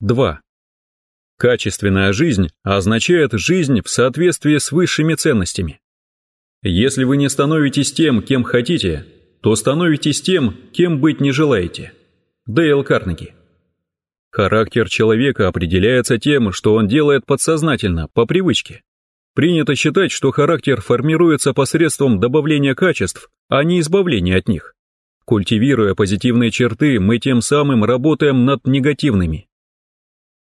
2. Качественная жизнь означает жизнь в соответствии с высшими ценностями. Если вы не становитесь тем, кем хотите, то становитесь тем, кем быть не желаете. Дейл Карнеги. Характер человека определяется тем, что он делает подсознательно, по привычке. Принято считать, что характер формируется посредством добавления качеств, а не избавления от них. Культивируя позитивные черты, мы тем самым работаем над негативными.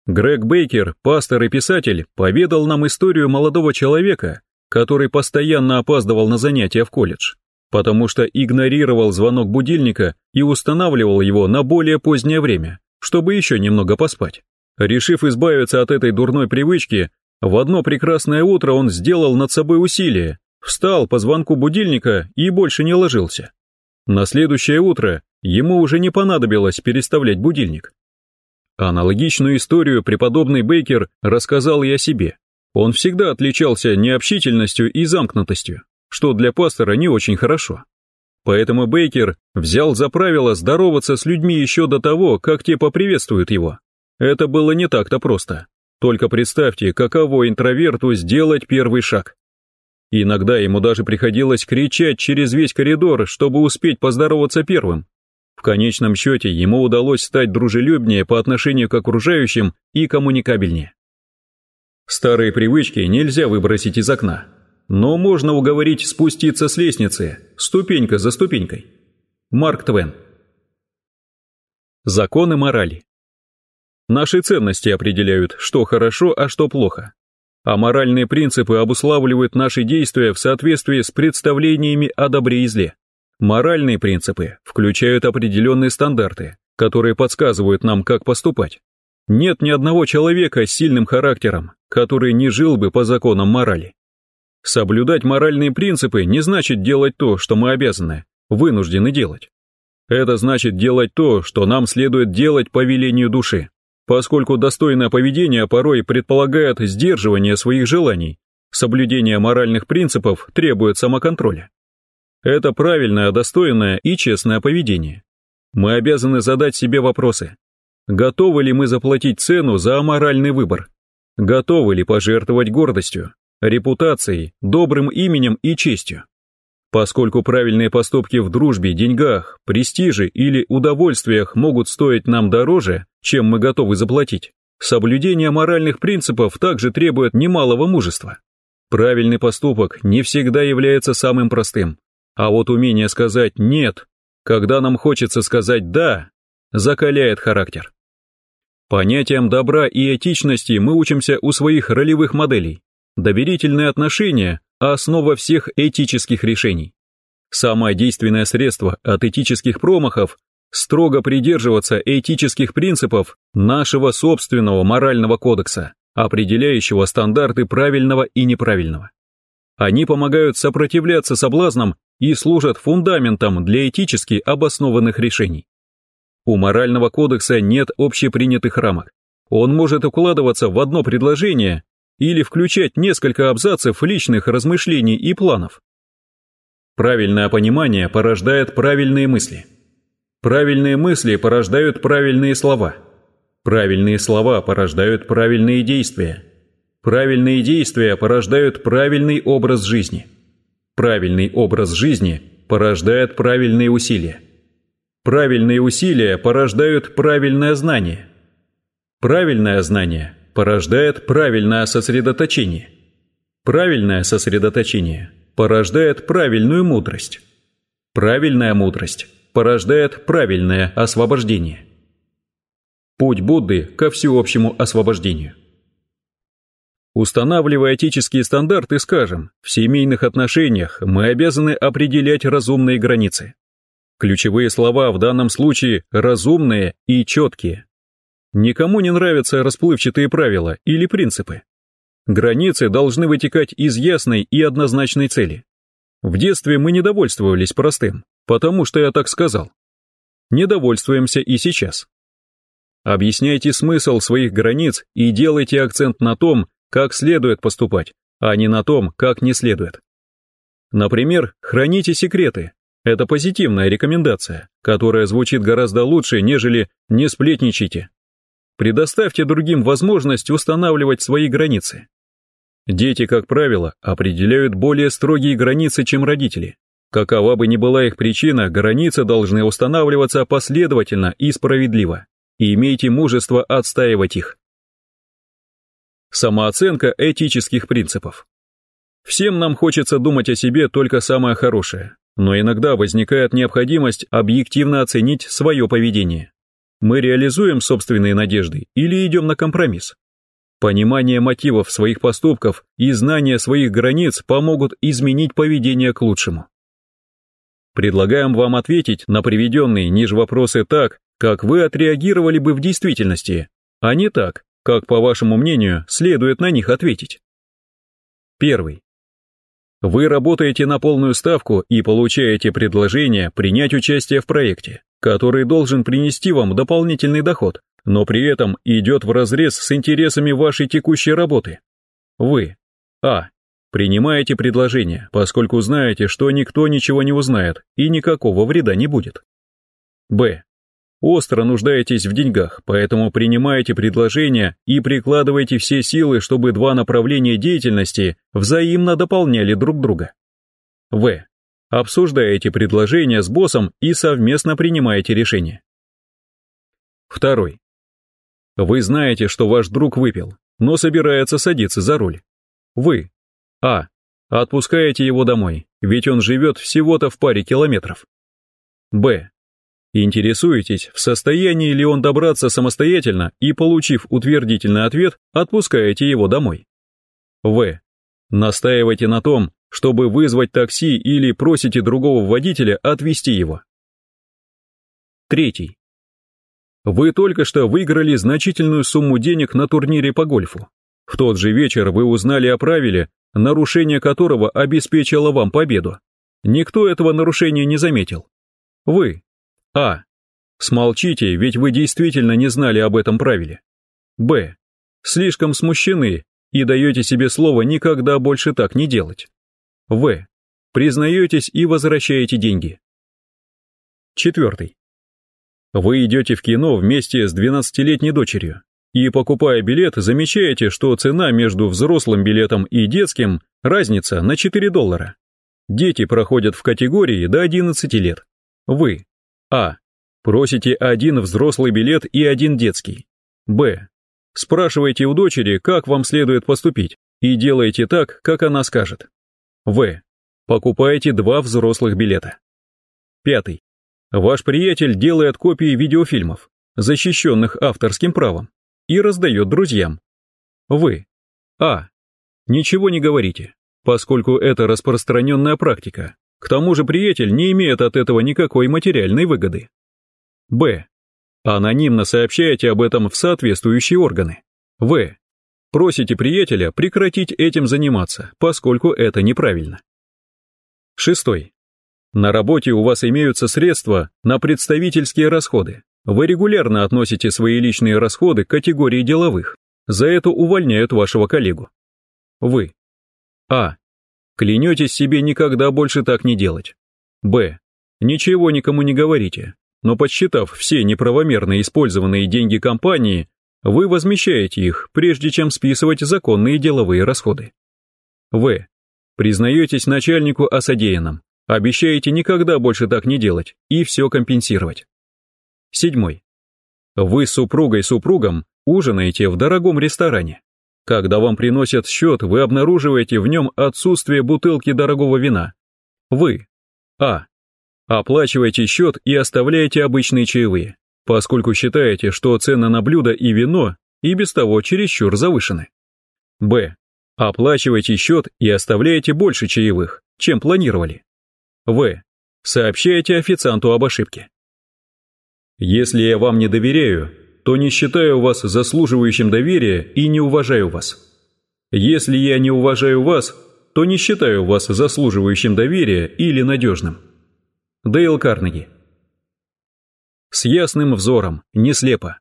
Грег Бейкер, пастор и писатель, поведал нам историю молодого человека, который постоянно опаздывал на занятия в колледж, потому что игнорировал звонок будильника и устанавливал его на более позднее время, чтобы еще немного поспать. Решив избавиться от этой дурной привычки, в одно прекрасное утро он сделал над собой усилие, встал по звонку будильника и больше не ложился. На следующее утро ему уже не понадобилось переставлять будильник. Аналогичную историю преподобный Бейкер рассказал и о себе. Он всегда отличался необщительностью и замкнутостью, что для пастора не очень хорошо. Поэтому Бейкер взял за правило здороваться с людьми еще до того, как те поприветствуют его. Это было не так-то просто. Только представьте, каково интроверту сделать первый шаг. Иногда ему даже приходилось кричать через весь коридор, чтобы успеть поздороваться первым. В конечном счете ему удалось стать дружелюбнее по отношению к окружающим и коммуникабельнее. Старые привычки нельзя выбросить из окна, но можно уговорить спуститься с лестницы, ступенька за ступенькой. Марк Твен. Законы морали. Наши ценности определяют, что хорошо, а что плохо. А моральные принципы обуславливают наши действия в соответствии с представлениями о добре и зле. Моральные принципы включают определенные стандарты, которые подсказывают нам, как поступать. Нет ни одного человека с сильным характером, который не жил бы по законам морали. Соблюдать моральные принципы не значит делать то, что мы обязаны, вынуждены делать. Это значит делать то, что нам следует делать по велению души, поскольку достойное поведение порой предполагает сдерживание своих желаний, соблюдение моральных принципов требует самоконтроля. Это правильное, достойное и честное поведение. Мы обязаны задать себе вопросы. Готовы ли мы заплатить цену за аморальный выбор? Готовы ли пожертвовать гордостью, репутацией, добрым именем и честью? Поскольку правильные поступки в дружбе, деньгах, престиже или удовольствиях могут стоить нам дороже, чем мы готовы заплатить, соблюдение моральных принципов также требует немалого мужества. Правильный поступок не всегда является самым простым, а вот умение сказать «нет», когда нам хочется сказать «да», закаляет характер. Понятиям добра и этичности мы учимся у своих ролевых моделей. Доверительные отношения – основа всех этических решений. Самое действенное средство от этических промахов – строго придерживаться этических принципов нашего собственного морального кодекса, определяющего стандарты правильного и неправильного. Они помогают сопротивляться соблазнам и служат фундаментом для этически обоснованных решений. У морального кодекса нет общепринятых рамок. Он может укладываться в одно предложение или включать несколько абзацев личных размышлений и планов. Правильное понимание порождает правильные мысли. Правильные мысли порождают правильные слова. Правильные слова порождают правильные действия. Правильные действия порождают правильный образ жизни. Правильный образ жизни порождает правильные усилия. Правильные усилия порождают правильное знание. Правильное знание порождает правильное сосредоточение. Правильное сосредоточение порождает правильную мудрость. Правильная мудрость порождает правильное освобождение. Путь Будды ко всеобщему освобождению. Устанавливая этические стандарты, скажем, в семейных отношениях мы обязаны определять разумные границы. Ключевые слова в данном случае разумные и четкие. Никому не нравятся расплывчатые правила или принципы. Границы должны вытекать из ясной и однозначной цели. В детстве мы недовольствовались простым, потому что я так сказал. Недовольствуемся и сейчас. Объясняйте смысл своих границ и делайте акцент на том, как следует поступать, а не на том, как не следует. Например, храните секреты. Это позитивная рекомендация, которая звучит гораздо лучше, нежели «не сплетничайте». предоставьте другим возможность устанавливать свои границы. Дети, как правило, определяют более строгие границы, чем родители. Какова бы ни была их причина, границы должны устанавливаться последовательно и справедливо, и имейте мужество отстаивать их. Самооценка этических принципов. Всем нам хочется думать о себе только самое хорошее, но иногда возникает необходимость объективно оценить свое поведение. Мы реализуем собственные надежды или идем на компромисс? Понимание мотивов своих поступков и знание своих границ помогут изменить поведение к лучшему. Предлагаем вам ответить на приведенные ниже вопросы так, как вы отреагировали бы в действительности, а не так, как, по вашему мнению, следует на них ответить. Первый. Вы работаете на полную ставку и получаете предложение принять участие в проекте, который должен принести вам дополнительный доход, но при этом идет вразрез с интересами вашей текущей работы. Вы. А. Принимаете предложение, поскольку знаете, что никто ничего не узнает и никакого вреда не будет. Б. Остро нуждаетесь в деньгах, поэтому принимаете предложение и прикладываете все силы, чтобы два направления деятельности взаимно дополняли друг друга. В. Обсуждаете предложение с боссом и совместно принимаете решение. Второй. Вы знаете, что ваш друг выпил, но собирается садиться за руль. Вы. А. Отпускаете его домой, ведь он живет всего-то в паре километров. Б. Интересуетесь, в состоянии ли он добраться самостоятельно и, получив утвердительный ответ, отпускаете его домой. В. Настаивайте на том, чтобы вызвать такси или просите другого водителя отвезти его. Третий. Вы только что выиграли значительную сумму денег на турнире по гольфу. В тот же вечер вы узнали о правиле, нарушение которого обеспечило вам победу. Никто этого нарушения не заметил. Вы, а. Смолчите, ведь вы действительно не знали об этом правиле. Б. Слишком смущены и даете себе слово никогда больше так не делать. В. Признаетесь и возвращаете деньги. Четвертый. Вы идете в кино вместе с 12-летней дочерью и, покупая билет, замечаете, что цена между взрослым билетом и детским разница на 4 доллара. Дети проходят в категории до 11 лет. Вы а. Просите один взрослый билет и один детский. Б. Спрашивайте у дочери, как вам следует поступить, и делайте так, как она скажет. В. Покупаете два взрослых билета. Пятый. Ваш приятель делает копии видеофильмов, защищенных авторским правом, и раздает друзьям. Вы. А. Ничего не говорите, поскольку это распространенная практика, к тому же приятель не имеет от этого никакой материальной выгоды. Б. Анонимно сообщаете об этом в соответствующие органы. В. Просите приятеля прекратить этим заниматься, поскольку это неправильно. Шестой. На работе у вас имеются средства на представительские расходы. Вы регулярно относите свои личные расходы к категории деловых. За это увольняют вашего коллегу. Вы. А. Клянетесь себе никогда больше так не делать. Б. Ничего никому не говорите, но подсчитав все неправомерно использованные деньги компании, вы возмещаете их, прежде чем списывать законные деловые расходы. В. Признаетесь начальнику о содеянном, обещаете никогда больше так не делать и все компенсировать. Седьмой. Вы с супругой-супругом ужинаете в дорогом ресторане. Когда вам приносят счет, вы обнаруживаете в нем отсутствие бутылки дорогого вина. Вы. А. Оплачиваете счет и оставляете обычные чаевые, поскольку считаете, что цены на блюдо и вино и без того чересчур завышены. Б. Оплачиваете счет и оставляете больше чаевых, чем планировали. В. Сообщаете официанту об ошибке. Если я вам не доверяю, то не считаю вас заслуживающим доверия и не уважаю вас. Если я не уважаю вас, то не считаю вас заслуживающим доверия или надежным. Дейл Карнеги. С ясным взором, не слепо.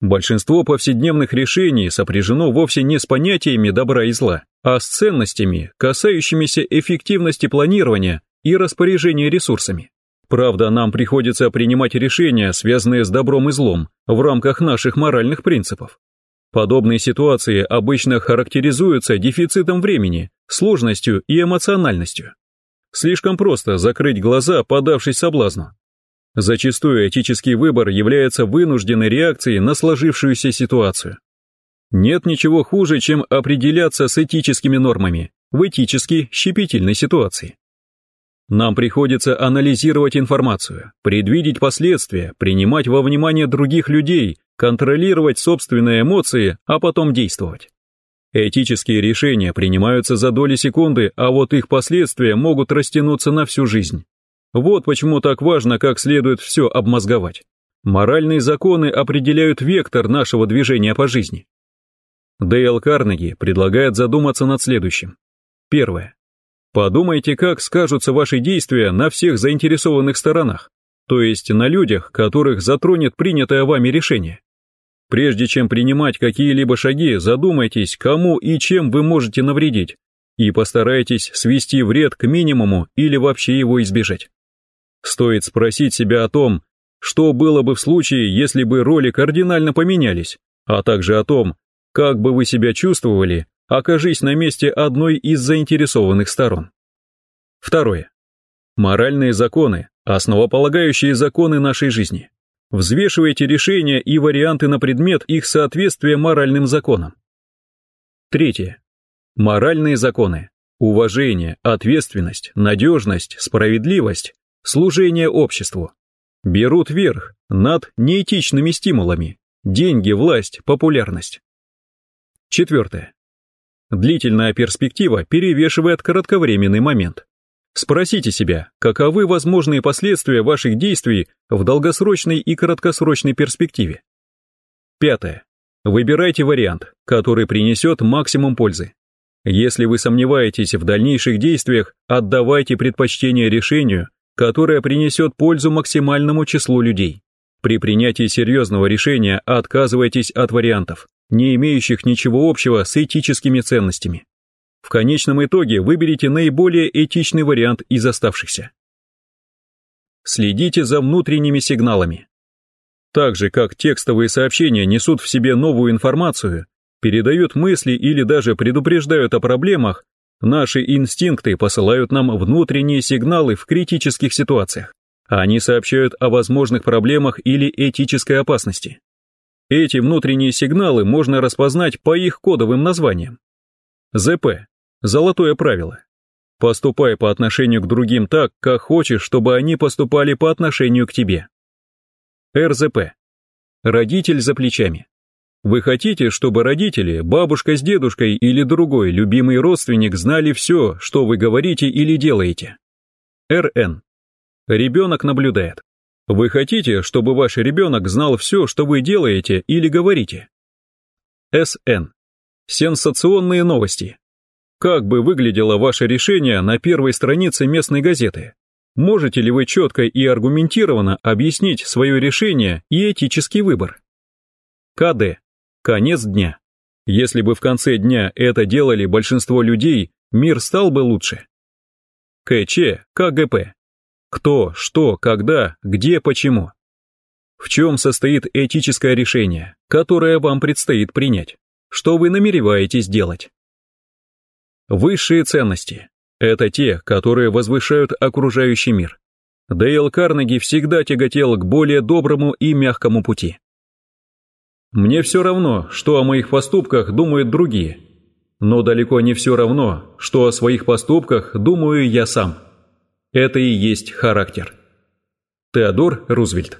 Большинство повседневных решений сопряжено вовсе не с понятиями добра и зла, а с ценностями, касающимися эффективности планирования и распоряжения ресурсами. Правда, нам приходится принимать решения, связанные с добром и злом, в рамках наших моральных принципов. Подобные ситуации обычно характеризуются дефицитом времени, сложностью и эмоциональностью. Слишком просто закрыть глаза, подавшись соблазну. Зачастую этический выбор является вынужденной реакцией на сложившуюся ситуацию. Нет ничего хуже, чем определяться с этическими нормами в этически щепетильной ситуации. Нам приходится анализировать информацию, предвидеть последствия, принимать во внимание других людей, контролировать собственные эмоции, а потом действовать. Этические решения принимаются за доли секунды, а вот их последствия могут растянуться на всю жизнь. Вот почему так важно как следует все обмозговать. Моральные законы определяют вектор нашего движения по жизни. Дейл Карнеги предлагает задуматься над следующим. Первое. Подумайте, как скажутся ваши действия на всех заинтересованных сторонах, то есть на людях, которых затронет принятое вами решение. Прежде чем принимать какие-либо шаги, задумайтесь, кому и чем вы можете навредить, и постарайтесь свести вред к минимуму или вообще его избежать. Стоит спросить себя о том, что было бы в случае, если бы роли кардинально поменялись, а также о том, как бы вы себя чувствовали, окажись на месте одной из заинтересованных сторон. Второе. Моральные законы, основополагающие законы нашей жизни. Взвешивайте решения и варианты на предмет их соответствия моральным законам. Третье. Моральные законы. Уважение, ответственность, надежность, справедливость, служение обществу. Берут верх над неэтичными стимулами. Деньги, власть, популярность. Четвертое. Длительная перспектива перевешивает кратковременный момент. Спросите себя, каковы возможные последствия ваших действий в долгосрочной и краткосрочной перспективе. Пятое. Выбирайте вариант, который принесет максимум пользы. Если вы сомневаетесь в дальнейших действиях, отдавайте предпочтение решению, которое принесет пользу максимальному числу людей. При принятии серьезного решения отказывайтесь от вариантов, не имеющих ничего общего с этическими ценностями. В конечном итоге выберите наиболее этичный вариант из оставшихся. Следите за внутренними сигналами. Так же, как текстовые сообщения несут в себе новую информацию, передают мысли или даже предупреждают о проблемах, наши инстинкты посылают нам внутренние сигналы в критических ситуациях. Они сообщают о возможных проблемах или этической опасности. Эти внутренние сигналы можно распознать по их кодовым названиям. ЗП Золотое правило. Поступай по отношению к другим так, как хочешь, чтобы они поступали по отношению к тебе. РЗП. Родитель за плечами. Вы хотите, чтобы родители, бабушка с дедушкой или другой любимый родственник знали все, что вы говорите или делаете? РН. Ребенок наблюдает. Вы хотите, чтобы ваш ребенок знал все, что вы делаете или говорите? СН. Сенсационные новости. Как бы выглядело ваше решение на первой странице местной газеты? Можете ли вы четко и аргументированно объяснить свое решение и этический выбор? КД. Конец дня. Если бы в конце дня это делали большинство людей, мир стал бы лучше. КЧ. КГП. Кто, что, когда, где, почему. В чем состоит этическое решение, которое вам предстоит принять? Что вы намереваетесь делать? Высшие ценности – это те, которые возвышают окружающий мир. Дейл Карнеги всегда тяготел к более доброму и мягкому пути. Мне все равно, что о моих поступках думают другие, но далеко не все равно, что о своих поступках думаю я сам. Это и есть характер. Теодор Рузвельт